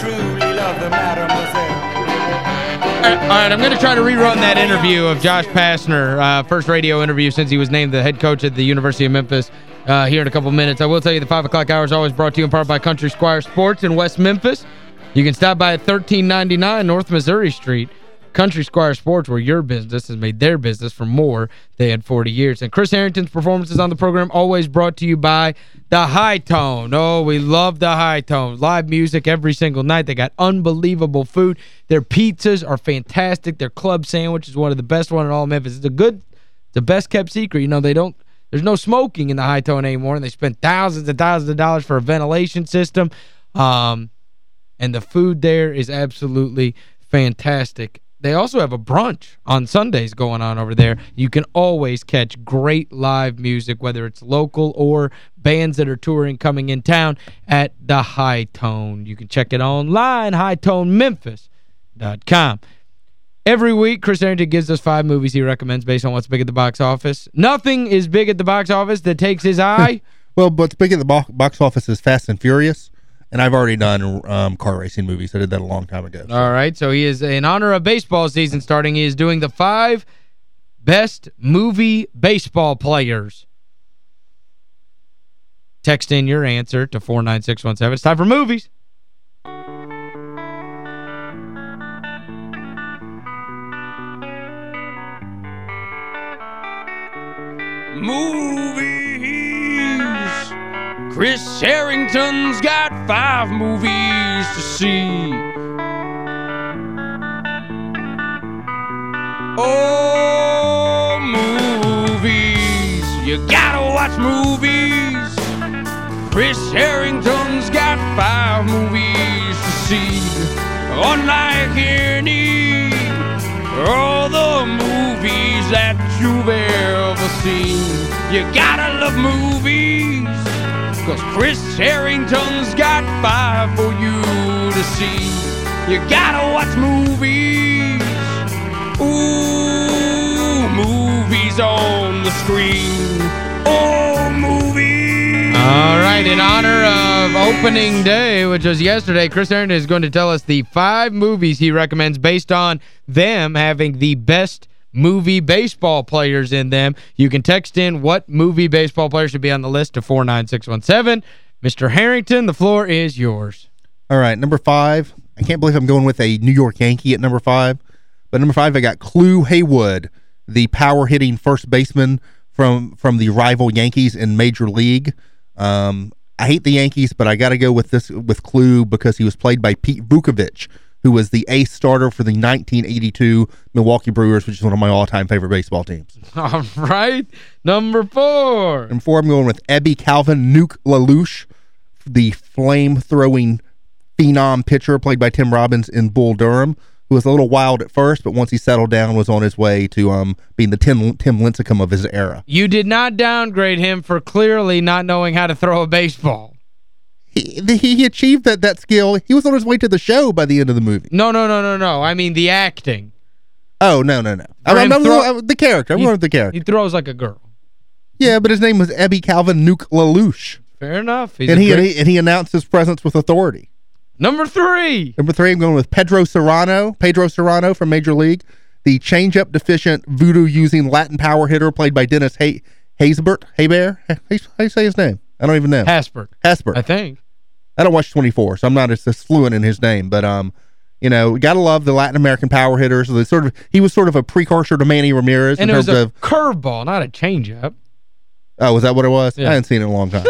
truly love the mademoiselle. All right, I'm going to try to rerun that interview of Josh Pastner, uh, first radio interview since he was named the head coach at the University of Memphis uh, here in a couple minutes. I will tell you the 5 o'clock hour is always brought to you in part by Country Squire Sports in West Memphis. You can stop by at 1399 North Missouri Street. Country Squire Sports, where your business has made their business for more than 40 years. And Chris Herrington's performances on the program always brought to you by The Hi-Tone. Oh, we love The Hi-Tone. Live music every single night. They got unbelievable food. Their pizzas are fantastic. Their club sandwich is one of the best one in all Memphis. It's a good, the best kept secret. You know, they don't, there's no smoking in The Hi-Tone anymore, and they spend thousands and thousands of dollars for a ventilation system. Um, and the food there is absolutely fantastic. They also have a brunch on Sundays going on over there. You can always catch great live music, whether it's local or bands that are touring coming in town at the Hi-Tone. You can check it online, hightonememphis.com. Every week, Chris Herrington gives us five movies he recommends based on what's big at the box office. Nothing is big at the box office that takes his eye. well, what's big at the bo box office is Fast and Furious. And I've already done um, car racing movies. I did that a long time ago. So. All right. So he is, in honor of baseball season starting, he is doing the five best movie baseball players. Text in your answer to 49617. It's time for movies. Movies. Chris Herrington's got five movies to see. Oh, movies. You gotta watch movies. Chris Herrington's got five movies to see. Unlike any all the movies that you've ever seen. You gotta love movies. Cause Chris Herrington's got five for you to see. You gotta watch movies. Ooh, movies on the screen. Oh, movies. All right, in honor of opening day, which was yesterday, Chris Herrington is going to tell us the five movies he recommends based on them having the best movie baseball players in them. You can text in what movie baseball player should be on the list to 49617. Mr. Herrington, the floor is yours. All right, number five. I can't believe I'm going with a New York Yankee at number five. But number five, I got Clu Haywood, the power-hitting first baseman from from the rival Yankees in Major League. Um, I hate the Yankees, but I got to go with this with Clu because he was played by Pete Vuckovich, who was the ace starter for the 1982 Milwaukee Brewers, which is one of my all-time favorite baseball teams. All right. Number four. Number four, I'm going with Ebby Calvin Nuke LaLoosh, the flame-throwing phenom pitcher played by Tim Robbins in Bull Durham, who was a little wild at first, but once he settled down, was on his way to um being the Tim, Tim Lincecum of his era. You did not downgrade him for clearly not knowing how to throw a baseball. He, he achieved that that skill. He was on his way to the show by the end of the movie. No, no, no, no, no. I mean the acting. Oh, no, no, no. I'm, I'm, I'm, the character. I'm going the character. He throws like a girl. Yeah, but his name was Ebby Calvin Nuke LaLoosh. Fair enough. and he, great... and he announced his presence with authority. Number three. Number three, I'm going with Pedro Serrano. Pedro Serrano from Major League. The change-up deficient voodoo-using Latin power hitter played by Dennis Hay Haysbert. Haybear? How do you say his name? I don't even know. Haysbert. Haysbert. I think. I don't watch 24, so I'm not as, as fluent in his name. But, um, you know, got to love the Latin American power hitters. The sort of He was sort of a precursor to Manny Ramirez. And in terms a of, curveball, not a changeup. Oh, was that what it was? Yeah. I hadn't seen it in a long time.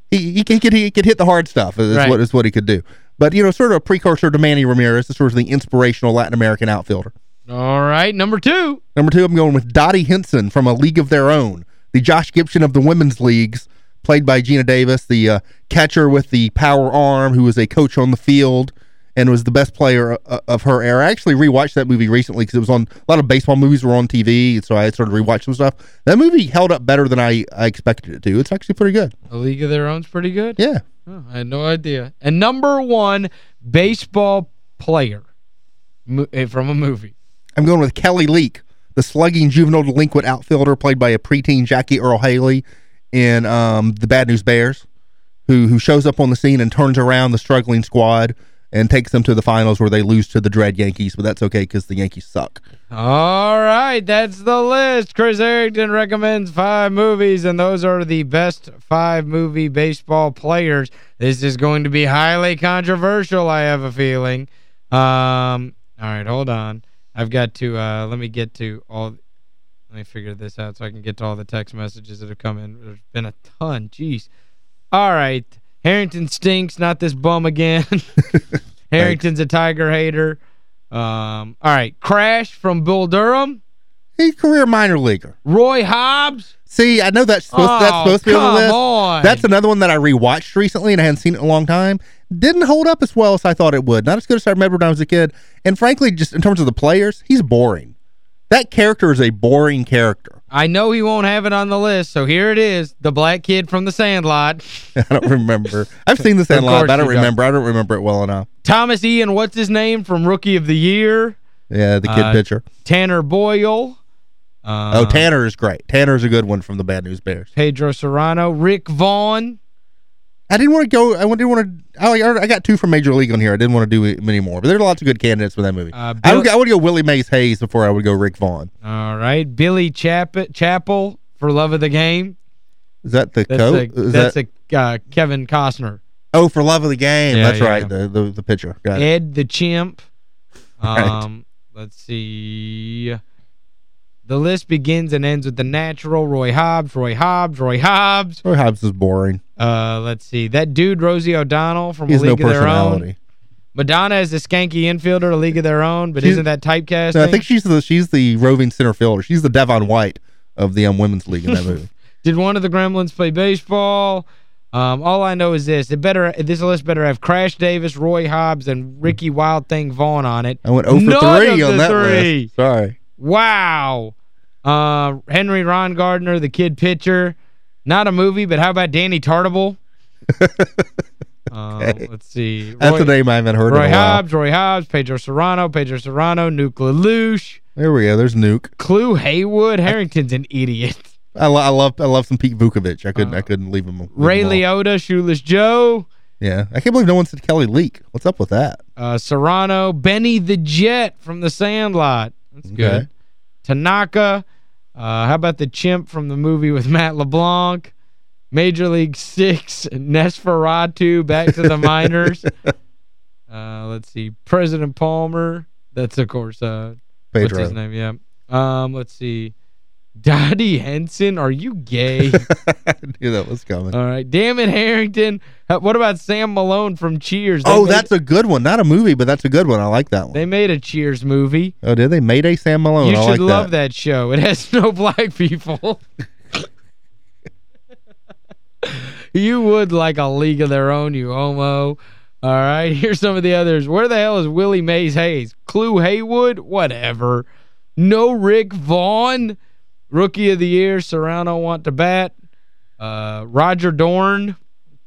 he, he, could, he could hit the hard stuff is, right. what, is what he could do. But, you know, sort of a precursor to Manny Ramirez, sort of the inspirational Latin American outfielder. All right, number two. Number two, I'm going with Dottie Hinson from A League of Their Own, the Josh Gibson of the women's leagues, played by Geena Davis, the uh, catcher with the power arm who was a coach on the field and was the best player uh, of her era. I actually rewatched that movie recently because it was on a lot of baseball movies were on TV, so I started rewatching some stuff. That movie held up better than I, I expected it to. It's actually pretty good. A League of Their Own's pretty good? Yeah. Oh, I had no idea. And number one baseball player eh, from a movie. I'm going with Kelly Leak, the slugging juvenile delinquent outfielder played by a preteen Jackie Earle Haley in um, The Bad News Bears, who who shows up on the scene and turns around the struggling squad. and takes them to the finals where they lose to the Dread Yankees, but that's okay because the Yankees suck. All right, that's the list. Chris Herrington recommends five movies, and those are the best five movie baseball players. This is going to be highly controversial, I have a feeling. Um, all right, hold on. I've got to, uh, let me get to all, let me figure this out so I can get to all the text messages that have come in. There's been a ton, jeez. All right, Herrington stinks, not this bum again. Herrington's a Tiger hater. Um, all right, Crash from Bull Durham. He's career minor leaguer. Roy Hobbs. See, I know that's supposed, oh, that's supposed to be on the list. On. That's another one that I rewatched recently and I hadn't seen it in a long time. Didn't hold up as well as I thought it would. Not as good as I remember when I was a kid. And frankly, just in terms of the players, he's boring. That character is a boring character. I know he won't have it on the list, so here it is. The black kid from The Sandlot. I don't remember. I've seen The Sandlot, but I don't remember. Don't. I don't remember it well enough. Thomas Ian, what's his name, from Rookie of the Year. Yeah, the kid uh, pitcher. Tanner Boyle. Uh, oh, Tanner is great. Tanner is a good one from the Bad News Bears. Pedro Serrano. Rick Vaughn. I didn't want to go. I didn't want to. I, I got two from Major League on here. I didn't want to do many more. But there's lots of good candidates for that movie. Uh, I, would, I would go Willie Mays Hayes before I would go Rick Vaughn. All right. Billy Chap Chapel for Love of the Game. Is that the that's coach? A, that's that... a uh, Kevin Costner. Oh, for Love of the Game. Yeah, that's yeah, right. Yeah. The, the the pitcher. Got Ed it. the Chimp. Um, right. Let's see. The list begins and ends with the natural Roy Hobbs, Roy Hobbs, Roy Hobbs. Roy Hobbs is boring. Uh, let's see. That dude, Rosie O'Donnell from A League no of Their Own. Madonna is the skanky infielder, A League of Their Own, but she's, isn't that typecast? No, I think she's the she's the roving center fielder. She's the Devon White of the um, Women's League in that movie. Did one of the Gremlins play baseball? Um, all I know is this. It better This list better have Crash Davis, Roy Hobbs, and Ricky Wild Thing Vaughn on it. I went 0 for None 3 on that three. list. Sorry. Wow. Uh, Henry Rowengartner, the kid pitcher. Not a movie, but how about Danny Tartabull? Uh, okay. let's see. Roy, That's a name I haven't heard Roy Hobbs, Roy Hobbs, Pedro Serrano, Pedro Serrano, Nuke LaLoosh. There we go. There's Nuke. Clu Haywood. Herrington's an idiot. I, lo I love I love some Pete Vuckovich. I couldn't uh, I couldn't leave him. Leave Ray him Liotta, Shoeless Joe. Yeah. I can't believe no one said Kelly Leak. What's up with that? Uh, Serrano, Benny the Jet from The Sandlot. That's okay. good. Tanaka. Uh, how about the chimp from the movie with Matt LeBlanc? Major League Six, Nesferatu, back to the minors. uh, let's see. President Palmer. That's, of course, uh, Pedro. what's his name? Yeah. Um, let's see. Dottie Hinson, are you gay? I knew that was coming. All right. Damn it, Herrington. Uh, what about Sam Malone from Cheers? They oh, that's a good one. Not a movie, but that's a good one. I like that one. They made a Cheers movie. Oh, did they? Made a Sam Malone. You I should like love that. that show. It has no black people. you would like a league of their own, you homo. All right, here's some of the others. Where the hell is Willie Mays Hayes? Clu Haywood? Whatever. No Rick Vaughn? Rookie of the Year, Serrano want to bat. Uh, Roger Dorn.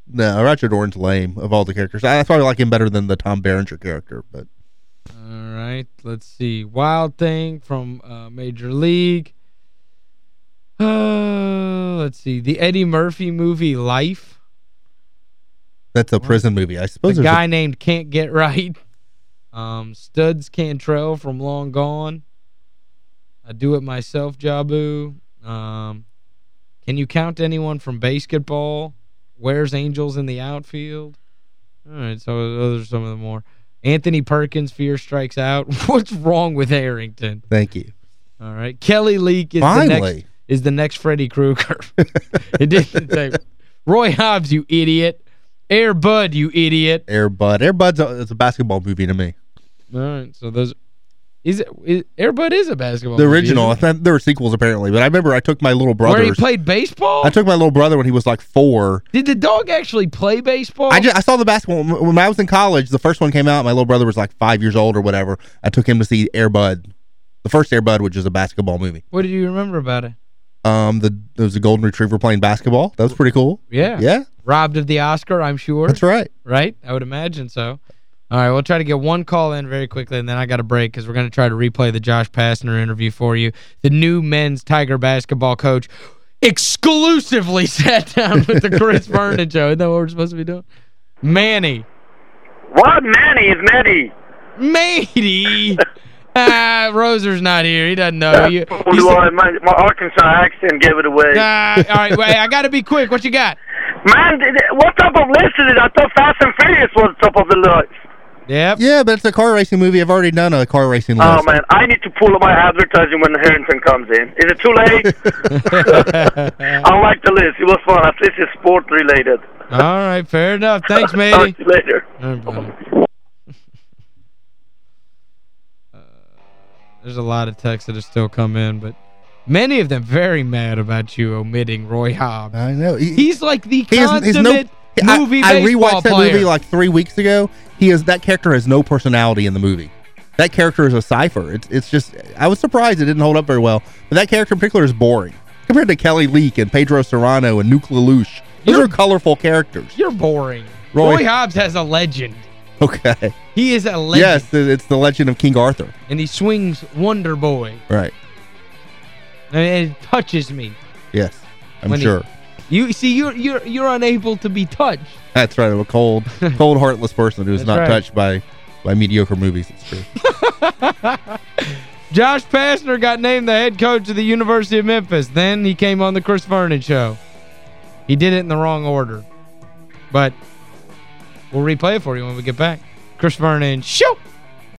No, Roger Dorn's lame of all the characters. I probably like him better than the Tom Berenger character, but... All right, let's see. Wild Thing from uh, Major League. Uh, let's see. The Eddie Murphy movie, Life. That's a prison movie. I suppose A guy a... named Can't Get Right. Um, Studs Cantrell from Long Gone. I do it myself, Jabu. Um, can you count anyone from basketball? Where's Angels in the outfield? All right, so those are some of the more. Anthony Perkins, Fear Strikes Out. What's wrong with Herrington? Thank you. All right. Kelly Leak is Finally. the next is the next Freddy Krueger. it didn't say Roy Hobbs, you idiot. Air Bud, you idiot. Air Bud. Air Bud's a, it's a basketball movie to me. All right, so those is it is, Air Bud is a basketball The original. I thought there were sequels apparently, but I remember I took my little brother. Where he played baseball? I took my little brother when he was like 4. Did the dog actually play baseball? I just, I saw the basketball when I was in college. The first one came out, my little brother was like 5 years old or whatever. I took him to see Air Bud. The first Air Bud, which is a basketball movie. What did you remember about it? Um, the there was a golden retriever playing basketball. That was pretty cool. Yeah. Yeah. Robbed of the Oscar, I'm sure. That's right. Right? I would imagine so. All right, we'll try to get one call in very quickly, and then I got a break because we're going to try to replay the Josh Pastner interview for you. The new men's Tiger basketball coach exclusively sat down with the Chris Vernon show. Isn't that what we're supposed to be doing? Manny. What? Manny is Manny. Matey. ah, Roser's not here. He doesn't know. You, well, said- my, my Arkansas accent gave it away. Ah, all right, wait, I got to be quick. What you got? Man, what type of list is it? I thought Fast and Furious was top of the list. Yep. Yeah, but it's a car racing movie. I've already done a car racing list. Oh, man, I need to pull up my advertising when Herrington comes in. Is it too late? I like the list. It was fun. At least it's sport related. All right, fair enough. Thanks, Talk matey. to you later. All right. Uh, There's a lot of texts that have still come in, but many of them very mad about you omitting Roy Hobbs. I know. He, He's like the he consummate no, movie I, I rewatched that player. movie like three weeks ago. He is That character has no personality in the movie. That character is a cipher. It's it's just, I was surprised it didn't hold up very well. But that character in particular is boring. Compared to Kelly Leak and Pedro Serrano and Nuke LaLoosh. Those You're- are colorful characters. You're boring. Roy- Roy Hobbs has a legend. Okay. He is a legend. Yes, it's the legend of King Arthur. And he swings Wonder Boy. Right. And it touches me. Yes, I'm When he- sure. You see, you're you're you're unable to be touched. That's right. I'm a cold, cold, heartless person who's That's not right. touched by by mediocre movies. It's true. Josh Pastner got named the head coach of the University of Memphis. Then he came on the Chris Vernon show. He did it in the wrong order. But we'll replay it for you when we get back. Chris Vernon, show!